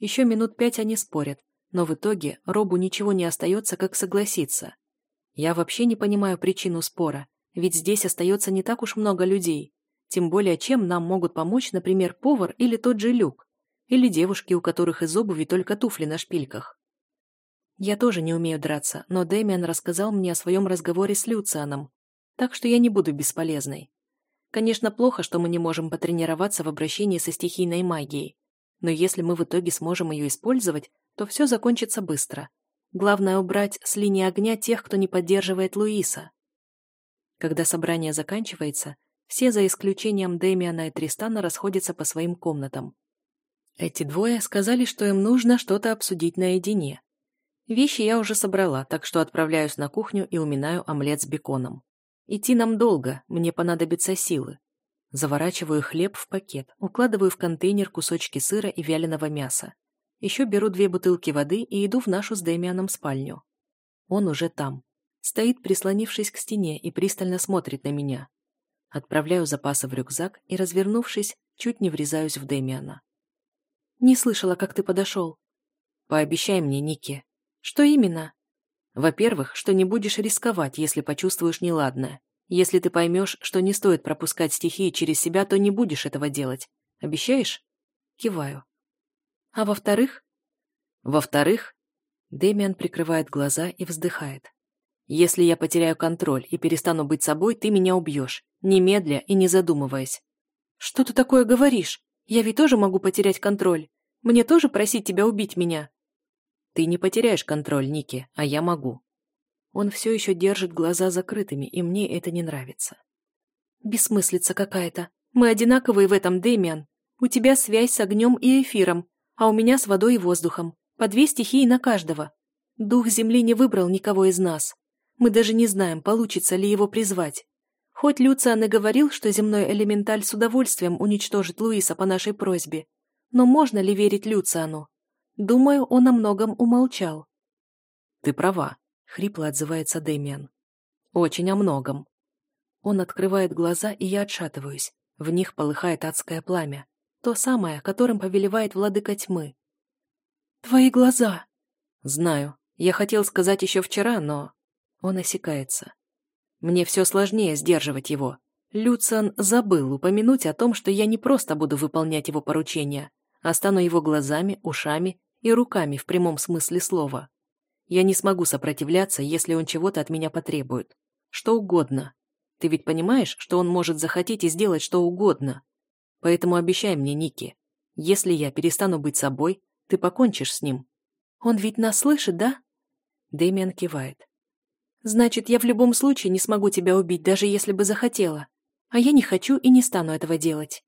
Еще минут пять они спорят, но в итоге Робу ничего не остается, как согласиться. Я вообще не понимаю причину спора, ведь здесь остается не так уж много людей. Тем более, чем нам могут помочь, например, повар или тот же Люк, или девушки, у которых из обуви только туфли на шпильках. Я тоже не умею драться, но Дэмиан рассказал мне о своем разговоре с Люцианом, так что я не буду бесполезной. Конечно, плохо, что мы не можем потренироваться в обращении со стихийной магией, но если мы в итоге сможем ее использовать, то все закончится быстро. Главное убрать с линии огня тех, кто не поддерживает Луиса. Когда собрание заканчивается, все за исключением Дэмиана и Тристана расходятся по своим комнатам. Эти двое сказали, что им нужно что-то обсудить наедине. Вещи я уже собрала, так что отправляюсь на кухню и уминаю омлет с беконом. Идти нам долго, мне понадобятся силы. Заворачиваю хлеб в пакет, укладываю в контейнер кусочки сыра и вяленого мяса. Еще беру две бутылки воды и иду в нашу с Дэмианом спальню. Он уже там. Стоит, прислонившись к стене, и пристально смотрит на меня. Отправляю запасы в рюкзак и, развернувшись, чуть не врезаюсь в Дэмиана. «Не слышала, как ты подошел». «Пообещай мне, Ники». «Что именно?» «Во-первых, что не будешь рисковать, если почувствуешь неладное. Если ты поймешь, что не стоит пропускать стихии через себя, то не будешь этого делать. Обещаешь? Киваю. А во-вторых? Во-вторых, Дэмиан прикрывает глаза и вздыхает. Если я потеряю контроль и перестану быть собой, ты меня убьешь, немедля и не задумываясь. Что ты такое говоришь? Я ведь тоже могу потерять контроль. Мне тоже просить тебя убить меня? Ты не потеряешь контроль, Ники, а я могу. Он все еще держит глаза закрытыми, и мне это не нравится. Бессмыслица какая-то. Мы одинаковые в этом, Дэмиан. У тебя связь с огнем и эфиром, а у меня с водой и воздухом. По две стихии на каждого. Дух Земли не выбрал никого из нас. Мы даже не знаем, получится ли его призвать. Хоть Люциан и говорил, что земной элементаль с удовольствием уничтожит Луиса по нашей просьбе, но можно ли верить Люциану? Думаю, он о многом умолчал. Ты права, Хрипло отзывается Дэмиан. Очень о многом. Он открывает глаза, и я отшатываюсь. В них полыхает адское пламя. То самое, которым повелевает владыка тьмы. «Твои глаза!» «Знаю. Я хотел сказать еще вчера, но...» Он осекается. Мне все сложнее сдерживать его. Люциан забыл упомянуть о том, что я не просто буду выполнять его поручения, а стану его глазами, ушами и руками в прямом смысле слова. Я не смогу сопротивляться, если он чего-то от меня потребует. Что угодно. Ты ведь понимаешь, что он может захотеть и сделать что угодно. Поэтому обещай мне, Ники, если я перестану быть собой, ты покончишь с ним. Он ведь нас слышит, да? Дэмиан кивает. Значит, я в любом случае не смогу тебя убить, даже если бы захотела. А я не хочу и не стану этого делать.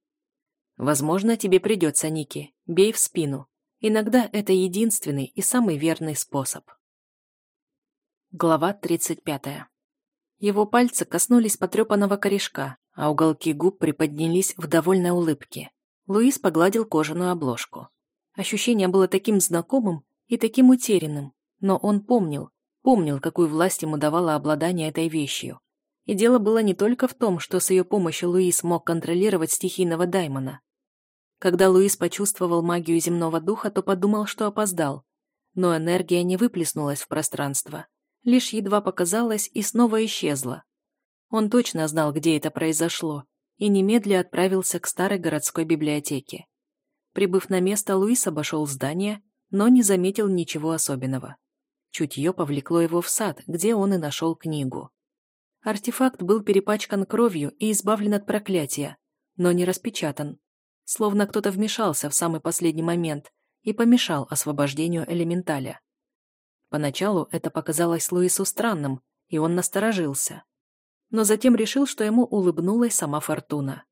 Возможно, тебе придется, Ники. Бей в спину. Иногда это единственный и самый верный способ. Глава 35. Его пальцы коснулись потрепанного корешка, а уголки губ приподнялись в довольной улыбке. Луис погладил кожаную обложку. Ощущение было таким знакомым и таким утерянным, но он помнил, помнил, какую власть ему давало обладание этой вещью. И дело было не только в том, что с ее помощью Луис мог контролировать стихийного даймона. Когда Луис почувствовал магию земного духа, то подумал, что опоздал. Но энергия не выплеснулась в пространство лишь едва показалась и снова исчезла. Он точно знал, где это произошло, и немедля отправился к старой городской библиотеке. Прибыв на место, Луис обошел здание, но не заметил ничего особенного. Чутье повлекло его в сад, где он и нашел книгу. Артефакт был перепачкан кровью и избавлен от проклятия, но не распечатан. Словно кто-то вмешался в самый последний момент и помешал освобождению элементаля. Поначалу это показалось Луису странным, и он насторожился. Но затем решил, что ему улыбнулась сама фортуна.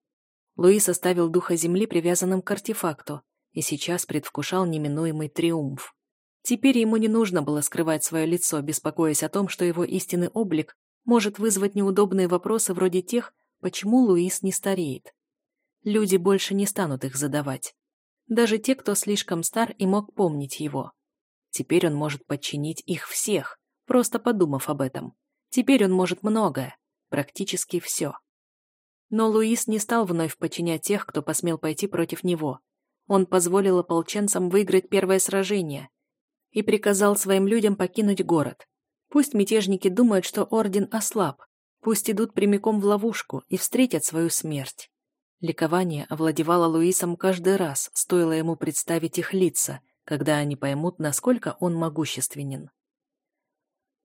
Луис оставил духа земли привязанным к артефакту и сейчас предвкушал неминуемый триумф. Теперь ему не нужно было скрывать свое лицо, беспокоясь о том, что его истинный облик может вызвать неудобные вопросы вроде тех, почему Луис не стареет. Люди больше не станут их задавать. Даже те, кто слишком стар и мог помнить его. Теперь он может подчинить их всех, просто подумав об этом. Теперь он может многое, практически все. Но Луис не стал вновь подчинять тех, кто посмел пойти против него. Он позволил ополченцам выиграть первое сражение и приказал своим людям покинуть город. Пусть мятежники думают, что орден ослаб, пусть идут прямиком в ловушку и встретят свою смерть. Ликование овладевало Луисом каждый раз, стоило ему представить их лица, когда они поймут, насколько он могущественен.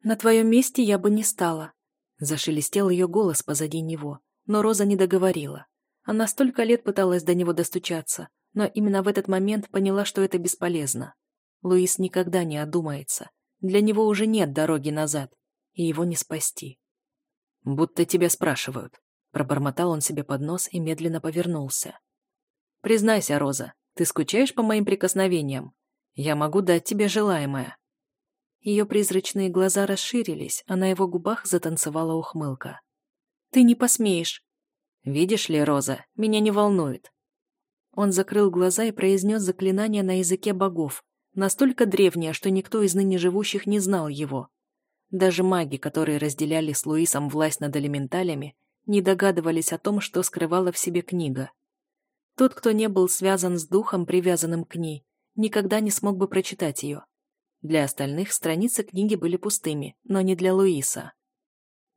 «На твоем месте я бы не стала», — зашелестел ее голос позади него, но Роза не договорила. Она столько лет пыталась до него достучаться, но именно в этот момент поняла, что это бесполезно. Луис никогда не одумается. Для него уже нет дороги назад, и его не спасти. «Будто тебя спрашивают», — пробормотал он себе под нос и медленно повернулся. «Признайся, Роза, ты скучаешь по моим прикосновениям? Я могу дать тебе желаемое». Ее призрачные глаза расширились, а на его губах затанцевала ухмылка. «Ты не посмеешь!» «Видишь ли, Роза, меня не волнует». Он закрыл глаза и произнес заклинание на языке богов, настолько древнее, что никто из ныне живущих не знал его. Даже маги, которые разделяли с Луисом власть над элементалями, не догадывались о том, что скрывала в себе книга. Тот, кто не был связан с духом, привязанным к ней, никогда не смог бы прочитать ее. Для остальных страницы книги были пустыми, но не для Луиса.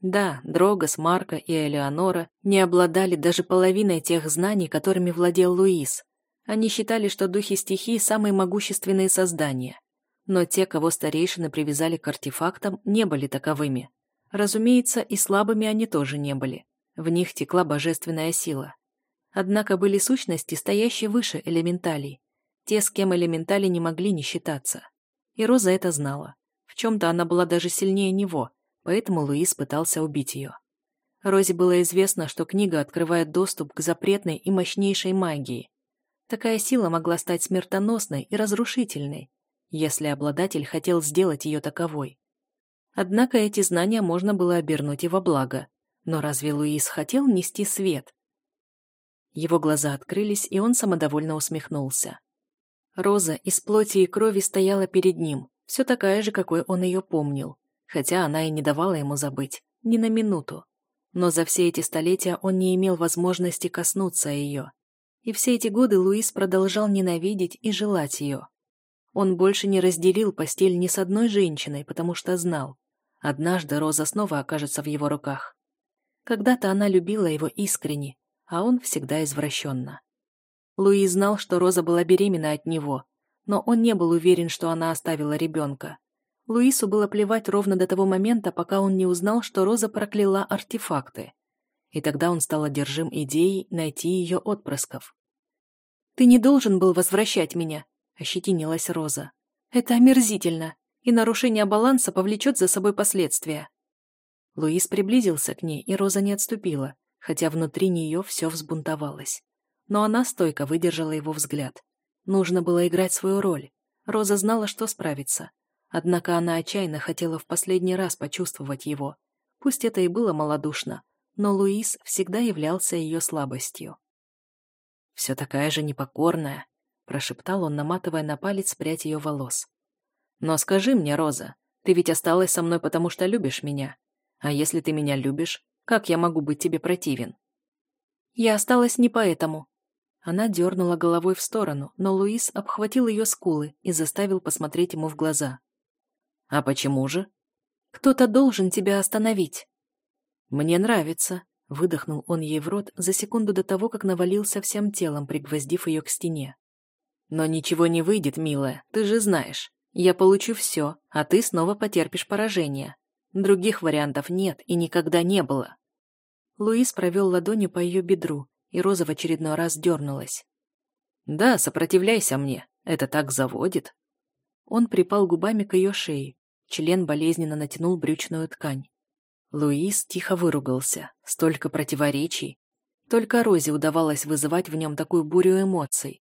Да, Дрогос, Марка и Элеонора не обладали даже половиной тех знаний, которыми владел Луис. Они считали, что духи стихии – самые могущественные создания. Но те, кого старейшины привязали к артефактам, не были таковыми. Разумеется, и слабыми они тоже не были. В них текла божественная сила. Однако были сущности, стоящие выше элементалей. Те, с кем элементали не могли не считаться. И Роза это знала. В чем-то она была даже сильнее него, поэтому Луис пытался убить ее. Розе было известно, что книга открывает доступ к запретной и мощнейшей магии. Такая сила могла стать смертоносной и разрушительной, если обладатель хотел сделать ее таковой. Однако эти знания можно было обернуть и во благо. Но разве Луис хотел нести свет? Его глаза открылись, и он самодовольно усмехнулся. Роза из плоти и крови стояла перед ним, все такая же, какой он ее помнил, хотя она и не давала ему забыть, ни на минуту. Но за все эти столетия он не имел возможности коснуться ее. И все эти годы Луис продолжал ненавидеть и желать ее. Он больше не разделил постель ни с одной женщиной, потому что знал. Однажды Роза снова окажется в его руках. Когда-то она любила его искренне, а он всегда извращенно. Луи знал, что Роза была беременна от него, но он не был уверен, что она оставила ребенка. Луису было плевать ровно до того момента, пока он не узнал, что Роза прокляла артефакты. И тогда он стал одержим идеей найти ее отпрысков. «Ты не должен был возвращать меня», — ощетинилась Роза. «Это омерзительно, и нарушение баланса повлечет за собой последствия». Луис приблизился к ней, и Роза не отступила, хотя внутри нее все взбунтовалось но она стойко выдержала его взгляд. Нужно было играть свою роль. Роза знала, что справится. Однако она отчаянно хотела в последний раз почувствовать его. Пусть это и было малодушно, но Луис всегда являлся ее слабостью. «Все такая же непокорная», — прошептал он, наматывая на палец прядь ее волос. «Но скажи мне, Роза, ты ведь осталась со мной, потому что любишь меня. А если ты меня любишь, как я могу быть тебе противен?» «Я осталась не поэтому», она дернула головой в сторону, но Луис обхватил ее скулы и заставил посмотреть ему в глаза. «А почему же?» «Кто-то должен тебя остановить». «Мне нравится», — выдохнул он ей в рот за секунду до того, как навалился всем телом, пригвоздив ее к стене. «Но ничего не выйдет, милая, ты же знаешь. Я получу все, а ты снова потерпишь поражение. Других вариантов нет и никогда не было». Луис провел ладонью по ее бедру, и Роза в очередной раз дернулась. «Да, сопротивляйся мне, это так заводит». Он припал губами к ее шее, член болезненно натянул брючную ткань. Луис тихо выругался, столько противоречий. Только Розе удавалось вызывать в нем такую бурю эмоций.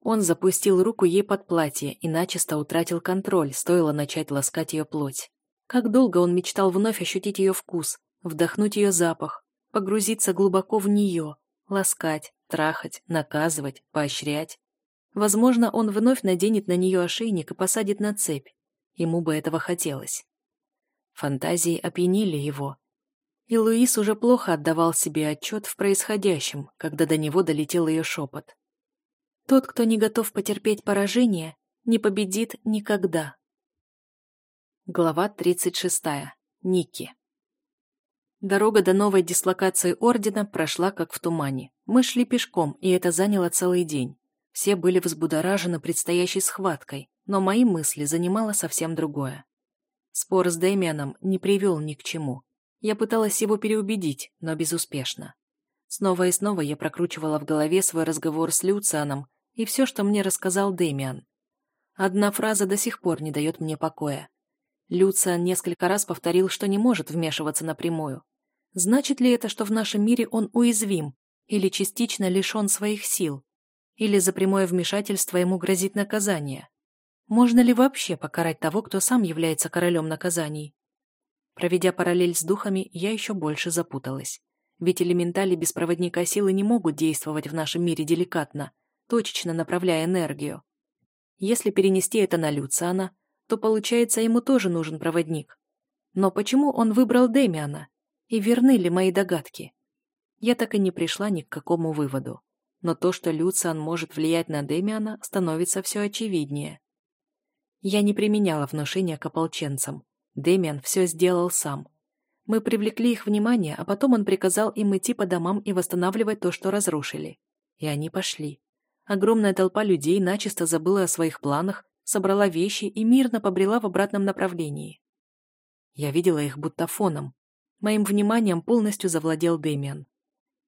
Он запустил руку ей под платье и начисто утратил контроль, стоило начать ласкать ее плоть. Как долго он мечтал вновь ощутить ее вкус, вдохнуть ее запах, погрузиться глубоко в нее, Ласкать, трахать, наказывать, поощрять. Возможно, он вновь наденет на нее ошейник и посадит на цепь. Ему бы этого хотелось. Фантазии опьянили его. И Луис уже плохо отдавал себе отчет в происходящем, когда до него долетел ее шепот. Тот, кто не готов потерпеть поражение, не победит никогда. Глава 36. Ники. Дорога до новой дислокации Ордена прошла как в тумане. Мы шли пешком, и это заняло целый день. Все были взбудоражены предстоящей схваткой, но мои мысли занимало совсем другое. Спор с Дэмианом не привел ни к чему. Я пыталась его переубедить, но безуспешно. Снова и снова я прокручивала в голове свой разговор с Люцианом и все, что мне рассказал Дэмиан. Одна фраза до сих пор не дает мне покоя. Люциан несколько раз повторил, что не может вмешиваться напрямую. Значит ли это, что в нашем мире он уязвим или частично лишен своих сил? Или за прямое вмешательство ему грозит наказание? Можно ли вообще покарать того, кто сам является королем наказаний? Проведя параллель с духами, я еще больше запуталась. Ведь элементали без проводника силы не могут действовать в нашем мире деликатно, точечно направляя энергию. Если перенести это на Люциана, то получается, ему тоже нужен проводник. Но почему он выбрал Демиана? И верны ли мои догадки? Я так и не пришла ни к какому выводу. Но то, что Люциан может влиять на Демиана, становится все очевиднее. Я не применяла внушения к ополченцам. Демиан все сделал сам. Мы привлекли их внимание, а потом он приказал им идти по домам и восстанавливать то, что разрушили. И они пошли. Огромная толпа людей начисто забыла о своих планах, собрала вещи и мирно побрела в обратном направлении. Я видела их будто фоном. Моим вниманием полностью завладел Дэмиан.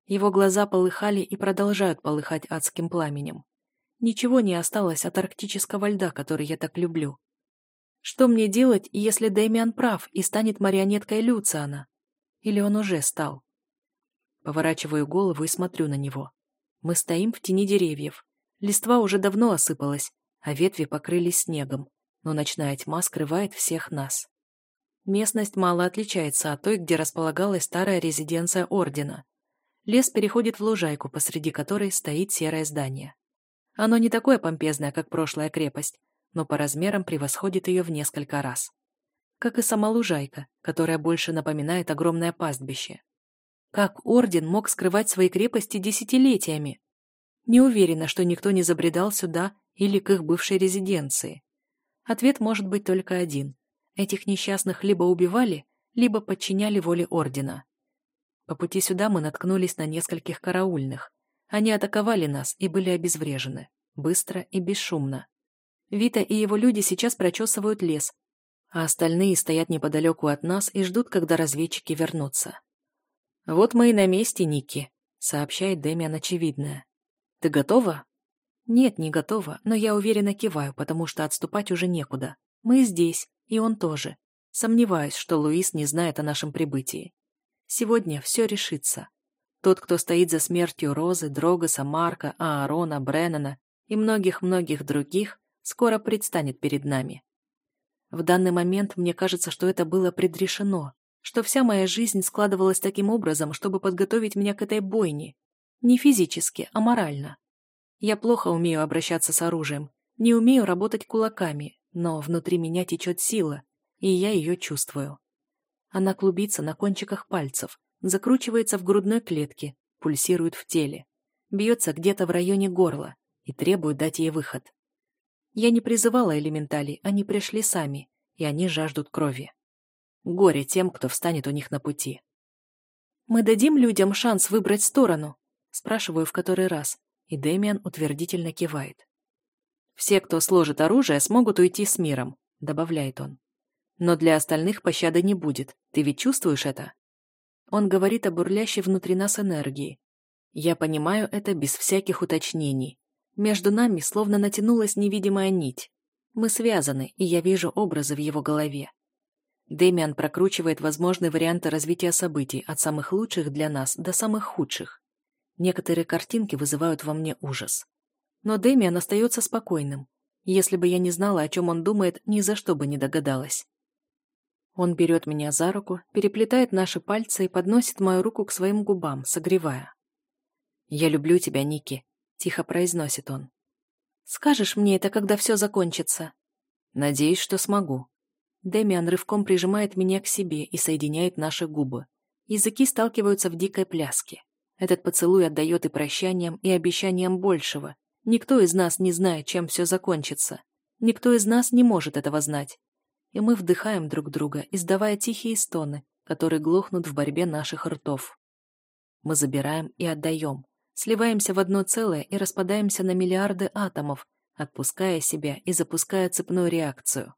Его глаза полыхали и продолжают полыхать адским пламенем. Ничего не осталось от арктического льда, который я так люблю. Что мне делать, если Дэмиан прав и станет марионеткой Люциана? Или он уже стал? Поворачиваю голову и смотрю на него. Мы стоим в тени деревьев. Листва уже давно осыпалась, а ветви покрылись снегом, но ночная тьма скрывает всех нас. Местность мало отличается от той, где располагалась старая резиденция Ордена. Лес переходит в лужайку, посреди которой стоит серое здание. Оно не такое помпезное, как прошлая крепость, но по размерам превосходит ее в несколько раз. Как и сама лужайка, которая больше напоминает огромное пастбище. Как Орден мог скрывать свои крепости десятилетиями? Не уверена, что никто не забредал сюда или к их бывшей резиденции. Ответ может быть только один. Этих несчастных либо убивали, либо подчиняли воле Ордена. По пути сюда мы наткнулись на нескольких караульных. Они атаковали нас и были обезврежены. Быстро и бесшумно. Вита и его люди сейчас прочесывают лес, а остальные стоят неподалеку от нас и ждут, когда разведчики вернутся. «Вот мы и на месте, Ники», — сообщает Дэмиан очевидное. Ты готова? Нет, не готова, но я уверенно киваю, потому что отступать уже некуда. Мы здесь, и он тоже. Сомневаюсь, что Луис не знает о нашем прибытии. Сегодня все решится. Тот, кто стоит за смертью Розы, Дрогоса, Марка, Аарона, Бреннана и многих-многих других, скоро предстанет перед нами. В данный момент мне кажется, что это было предрешено, что вся моя жизнь складывалась таким образом, чтобы подготовить меня к этой бойне, не физически, а морально. Я плохо умею обращаться с оружием, не умею работать кулаками, но внутри меня течет сила, и я ее чувствую. Она клубится на кончиках пальцев, закручивается в грудной клетке, пульсирует в теле, бьется где-то в районе горла и требует дать ей выход. Я не призывала элементалей, они пришли сами, и они жаждут крови. Горе тем, кто встанет у них на пути. Мы дадим людям шанс выбрать сторону, Спрашиваю в который раз, и Дэмиан утвердительно кивает. «Все, кто сложит оружие, смогут уйти с миром», — добавляет он. «Но для остальных пощады не будет. Ты ведь чувствуешь это?» Он говорит о бурлящей внутри нас энергии. Я понимаю это без всяких уточнений. Между нами словно натянулась невидимая нить. Мы связаны, и я вижу образы в его голове. Дэмиан прокручивает возможные варианты развития событий от самых лучших для нас до самых худших. Некоторые картинки вызывают во мне ужас. Но Дэмиан остается спокойным. Если бы я не знала, о чем он думает, ни за что бы не догадалась. Он берет меня за руку, переплетает наши пальцы и подносит мою руку к своим губам, согревая. «Я люблю тебя, Ники», — тихо произносит он. «Скажешь мне это, когда все закончится?» «Надеюсь, что смогу». Дэмиан рывком прижимает меня к себе и соединяет наши губы. Языки сталкиваются в дикой пляске. Этот поцелуй отдает и прощанием, и обещанием большего, Никто из нас не знает, чем все закончится. Никто из нас не может этого знать. И мы вдыхаем друг друга, издавая тихие стоны, которые глохнут в борьбе наших ртов. Мы забираем и отдаем, сливаемся в одно целое и распадаемся на миллиарды атомов, отпуская себя и запуская цепную реакцию.